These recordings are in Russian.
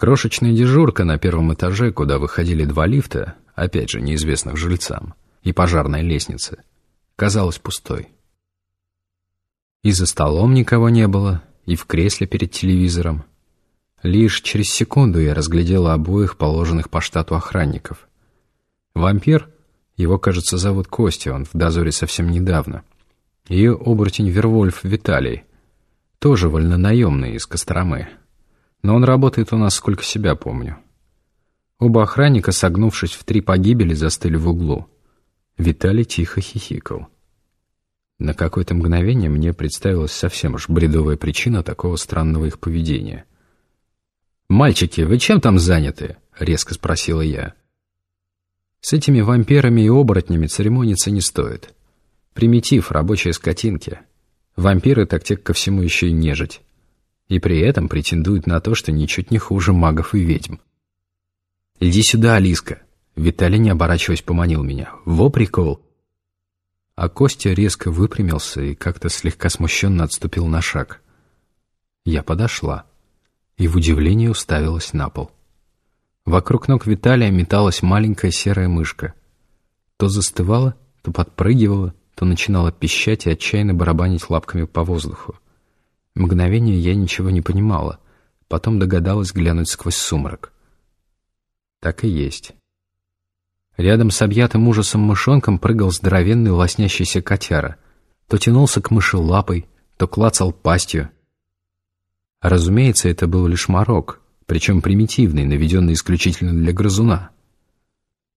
Крошечная дежурка на первом этаже, куда выходили два лифта, опять же неизвестных жильцам, и пожарная лестница, казалась пустой. И за столом никого не было, и в кресле перед телевизором. Лишь через секунду я разглядела обоих положенных по штату охранников. Вампир, его, кажется, зовут Костя, он в дозоре совсем недавно, и оборотень Вервольф Виталий, тоже вольнонаемный из Костромы, но он работает у нас, сколько себя помню. Оба охранника, согнувшись в три погибели, застыли в углу. Виталий тихо хихикал. На какое-то мгновение мне представилась совсем уж бредовая причина такого странного их поведения. «Мальчики, вы чем там заняты?» — резко спросила я. «С этими вампирами и оборотнями церемониться не стоит. Примитив, рабочие скотинки. Вампиры так те ко всему еще и нежить и при этом претендует на то, что ничуть не хуже магов и ведьм. «Иди сюда, Алиска!» Виталий, не оборачиваясь, поманил меня. «Во прикол!» А Костя резко выпрямился и как-то слегка смущенно отступил на шаг. Я подошла и в удивлении уставилась на пол. Вокруг ног Виталия металась маленькая серая мышка. То застывала, то подпрыгивала, то начинала пищать и отчаянно барабанить лапками по воздуху. Мгновение я ничего не понимала, потом догадалась глянуть сквозь сумрак. Так и есть. Рядом с объятым ужасом мышонком прыгал здоровенный лоснящийся котяра. То тянулся к мыши лапой, то клацал пастью. Разумеется, это был лишь морок, причем примитивный, наведенный исключительно для грызуна.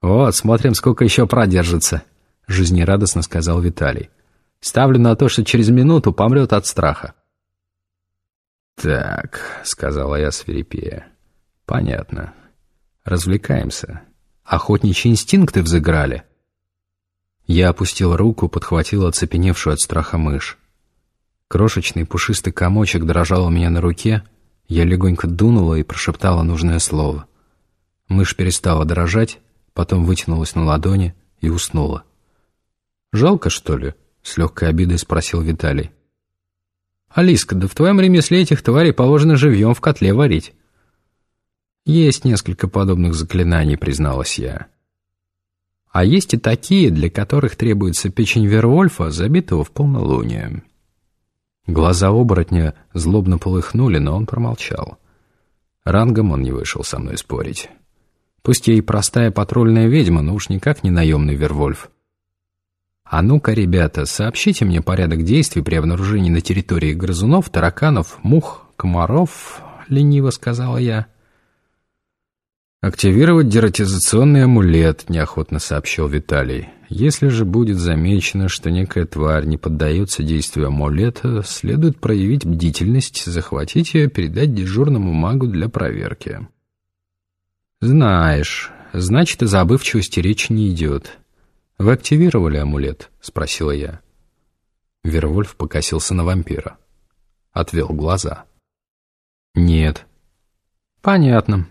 «Вот, смотрим, сколько еще продержится», — жизнерадостно сказал Виталий. «Ставлю на то, что через минуту помрет от страха». «Так», — сказала я свирепея. «Понятно. Развлекаемся. Охотничьи инстинкты взыграли». Я опустил руку, подхватил оцепеневшую от страха мышь. Крошечный пушистый комочек дрожал у меня на руке, я легонько дунула и прошептала нужное слово. Мышь перестала дрожать, потом вытянулась на ладони и уснула. «Жалко, что ли?» — с легкой обидой спросил Виталий. «Алиска, да в твоем ремесле этих тварей положено живьем в котле варить». «Есть несколько подобных заклинаний», — призналась я. «А есть и такие, для которых требуется печень Вервольфа, забитого в полнолуние». Глаза оборотня злобно полыхнули, но он промолчал. Рангом он не вышел со мной спорить. Пусть я и простая патрульная ведьма, но уж никак не наемный Вервольф. «А ну-ка, ребята, сообщите мне порядок действий при обнаружении на территории грызунов, тараканов, мух, комаров», — лениво сказала я. «Активировать дератизационный амулет», — неохотно сообщил Виталий. «Если же будет замечено, что некая тварь не поддается действию амулета, следует проявить бдительность, захватить ее, передать дежурному магу для проверки». «Знаешь, значит, и забывчивости речи не идет». «Вы активировали амулет?» — спросила я. Вервольф покосился на вампира. Отвел глаза. «Нет». «Понятно.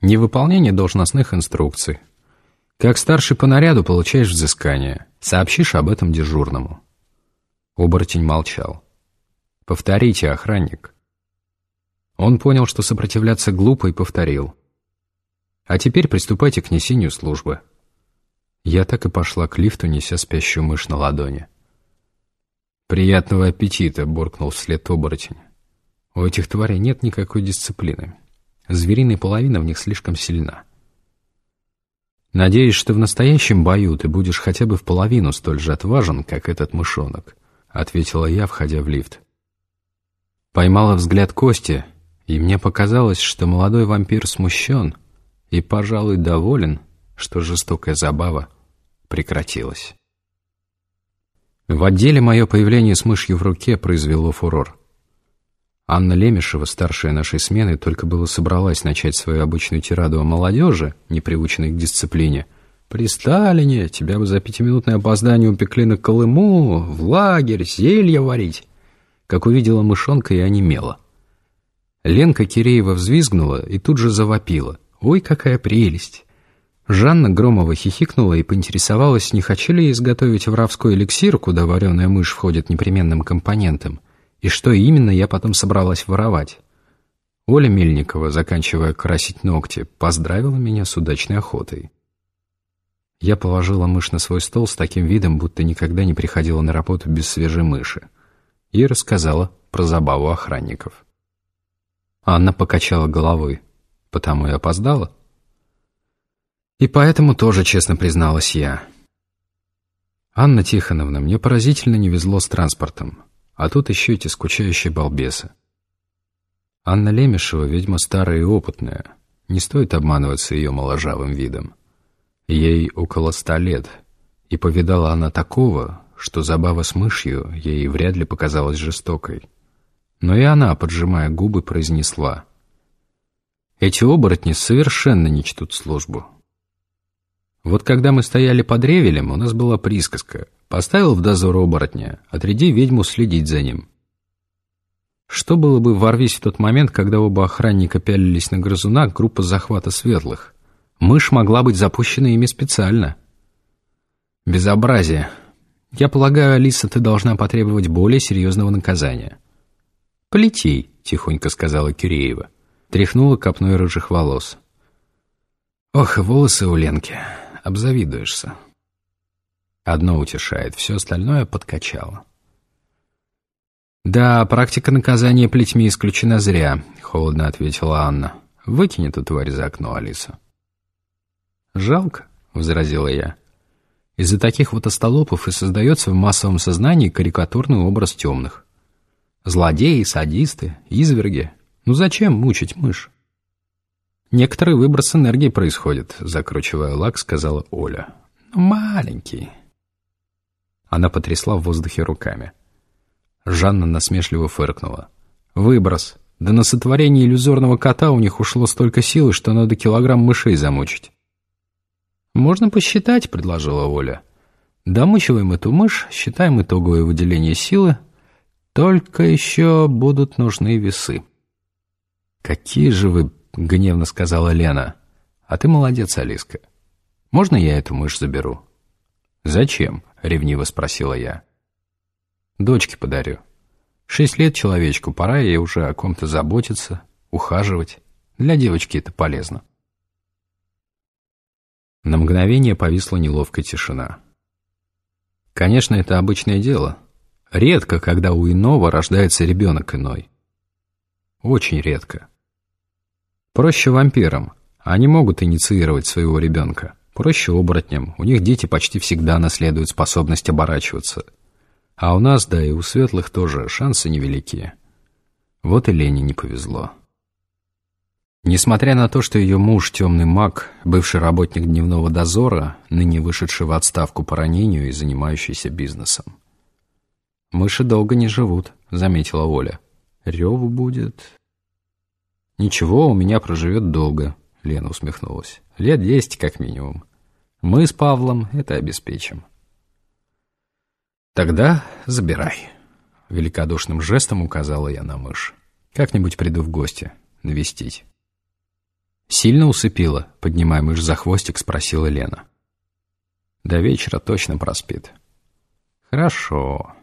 Невыполнение должностных инструкций. Как старший по наряду получаешь взыскание. Сообщишь об этом дежурному». Оборотень молчал. «Повторите, охранник». Он понял, что сопротивляться глупо, и повторил. «А теперь приступайте к несению службы». Я так и пошла к лифту, неся спящую мышь на ладони. «Приятного аппетита!» — буркнул вслед оборотень. «У этих тварей нет никакой дисциплины. Звериная половина в них слишком сильна. Надеюсь, что в настоящем бою ты будешь хотя бы в половину столь же отважен, как этот мышонок», — ответила я, входя в лифт. Поймала взгляд Кости, и мне показалось, что молодой вампир смущен и, пожалуй, доволен — что жестокая забава прекратилась. В отделе мое появление с мышью в руке произвело фурор. Анна Лемешева, старшая нашей смены, только было собралась начать свою обычную тираду о молодежи, непривычной к дисциплине. «При Сталине тебя бы за пятиминутное опоздание упекли на Колыму, в лагерь, зелье варить». Как увидела мышонка и онемела. Ленка Киреева взвизгнула и тут же завопила. «Ой, какая прелесть! Жанна Громова хихикнула и поинтересовалась, не хочу ли изготовить вравской эликсир, куда вареная мышь входит непременным компонентом, и что именно я потом собралась воровать. Оля Мельникова, заканчивая красить ногти, поздравила меня с удачной охотой. Я положила мышь на свой стол с таким видом, будто никогда не приходила на работу без свежей мыши, и рассказала про забаву охранников. Анна покачала головой. «Потому и опоздала?» «И поэтому тоже честно призналась я». «Анна Тихоновна, мне поразительно не везло с транспортом, а тут еще эти скучающие балбесы. Анна Лемешева ведьма старая и опытная, не стоит обманываться ее моложавым видом». Ей около ста лет, и повидала она такого, что забава с мышью ей вряд ли показалась жестокой. Но и она, поджимая губы, произнесла. «Эти оборотни совершенно не чтут службу». Вот когда мы стояли под ревелем, у нас была присказка. Поставил в дозор оборотня, отряди ведьму следить за ним. Что было бы, ворвись в тот момент, когда оба охранника пялились на грызуна, группа захвата светлых? Мышь могла быть запущена ими специально. Безобразие. Я полагаю, Алиса, ты должна потребовать более серьезного наказания. «Полетей», — тихонько сказала Киреева. Тряхнула копной рыжих волос. «Ох, волосы у Ленки. Обзавидуешься». Одно утешает, все остальное подкачало. «Да, практика наказания плетьми исключена зря», — холодно ответила Анна. «Выкинь эту тварь за окно, Алиса». «Жалко», — возразила я. «Из-за таких вот остолопов и создается в массовом сознании карикатурный образ темных. Злодеи, садисты, изверги. Ну зачем мучить мышь?» «Некоторый выброс энергии происходит», — закручивая лак, сказала Оля. «Ну, маленький». Она потрясла в воздухе руками. Жанна насмешливо фыркнула. «Выброс. Да на сотворение иллюзорного кота у них ушло столько силы, что надо килограмм мышей замучить». «Можно посчитать», — предложила Оля. «Домучиваем эту мышь, считаем итоговое выделение силы. Только еще будут нужны весы». «Какие же вы...» — гневно сказала Лена. «А ты молодец, Алиска. Можно я эту мышь заберу?» «Зачем?» — ревниво спросила я. «Дочке подарю. Шесть лет человечку, пора ей уже о ком-то заботиться, ухаживать. Для девочки это полезно». На мгновение повисла неловкая тишина. Конечно, это обычное дело. Редко, когда у иного рождается ребенок иной. Очень редко. Проще вампирам. Они могут инициировать своего ребенка. Проще оборотням. У них дети почти всегда наследуют способность оборачиваться. А у нас, да и у светлых тоже, шансы невелики. Вот и Лене не повезло. Несмотря на то, что ее муж, темный маг, бывший работник дневного дозора, ныне вышедший в отставку по ранению и занимающийся бизнесом. «Мыши долго не живут», — заметила Оля. «Реву будет...» «Ничего, у меня проживет долго», — Лена усмехнулась. «Лет десять как минимум. Мы с Павлом это обеспечим». «Тогда забирай», — великодушным жестом указала я на мышь. «Как-нибудь приду в гости, навестить». «Сильно усыпила?» — поднимая мышь за хвостик, спросила Лена. «До вечера точно проспит». «Хорошо».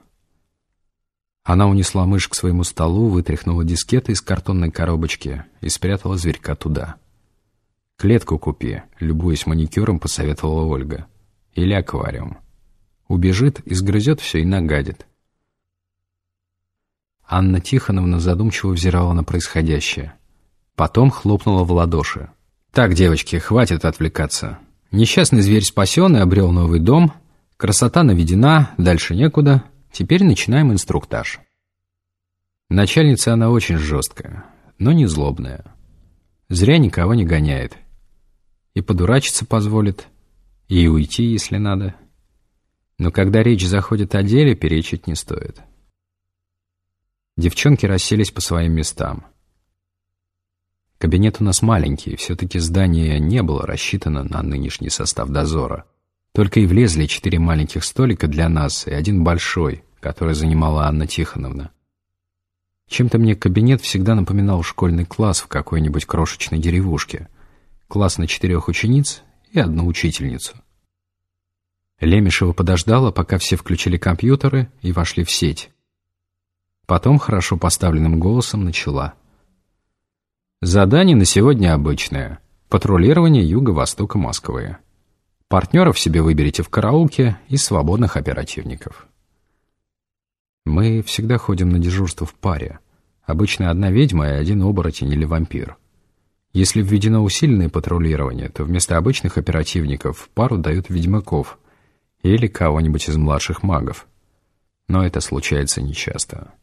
Она унесла мышь к своему столу, вытряхнула дискеты из картонной коробочки и спрятала зверька туда. «Клетку купи», — любуясь маникюром, посоветовала Ольга. «Или аквариум. Убежит, изгрызет все и нагадит». Анна Тихоновна задумчиво взирала на происходящее. Потом хлопнула в ладоши. «Так, девочки, хватит отвлекаться. Несчастный зверь спасен и обрел новый дом. Красота наведена, дальше некуда. Теперь начинаем инструктаж». Начальница она очень жесткая, но не злобная. Зря никого не гоняет. И подурачиться позволит, и уйти, если надо. Но когда речь заходит о деле, перечить не стоит. Девчонки расселись по своим местам. Кабинет у нас маленький, все-таки здание не было рассчитано на нынешний состав дозора. Только и влезли четыре маленьких столика для нас и один большой, который занимала Анна Тихоновна. Чем-то мне кабинет всегда напоминал школьный класс в какой-нибудь крошечной деревушке. Класс на четырех учениц и одну учительницу. Лемешева подождала, пока все включили компьютеры и вошли в сеть. Потом хорошо поставленным голосом начала — Задание на сегодня обычное. Патрулирование юго-востока Москвы. Партнеров себе выберите в караулке и свободных оперативников. Мы всегда ходим на дежурство в паре. Обычно одна ведьма и один оборотень или вампир. Если введено усиленное патрулирование, то вместо обычных оперативников в пару дают ведьмаков или кого-нибудь из младших магов. Но это случается нечасто.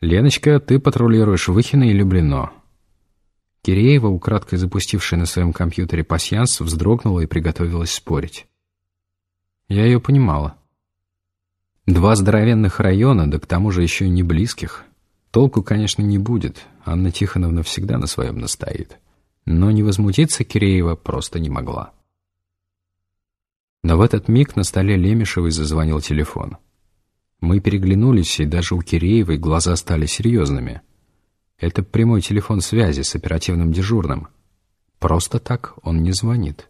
«Леночка, ты патрулируешь Выхино и Люблино. Киреева, украдкой запустившая на своем компьютере пасьянс, вздрогнула и приготовилась спорить. Я ее понимала. Два здоровенных района, да к тому же еще и не близких. Толку, конечно, не будет. Анна Тихоновна всегда на своем настоит. Но не возмутиться Киреева просто не могла. Но в этот миг на столе Лемешевой зазвонил телефон. Мы переглянулись, и даже у Киреевой глаза стали серьезными — это прямой телефон связи с оперативным дежурным. Просто так он не звонит.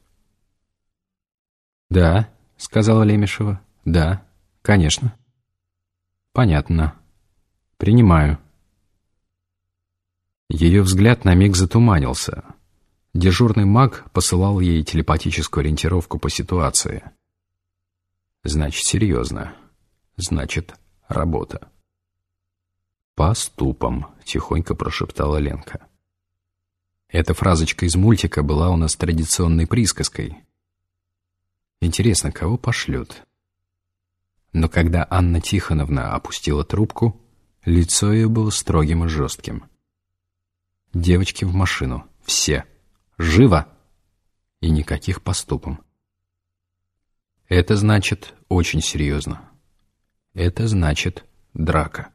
«Да», — сказала Лемешева. «Да, конечно». «Понятно. Принимаю». Ее взгляд на миг затуманился. Дежурный маг посылал ей телепатическую ориентировку по ситуации. «Значит, серьезно. Значит, работа». «По ступам», — тихонько прошептала Ленка. Эта фразочка из мультика была у нас традиционной присказкой. Интересно, кого пошлют? Но когда Анна Тихоновна опустила трубку, лицо ее было строгим и жестким. «Девочки в машину. Все. Живо!» И никаких поступом. Это значит очень серьезно. Это значит драка.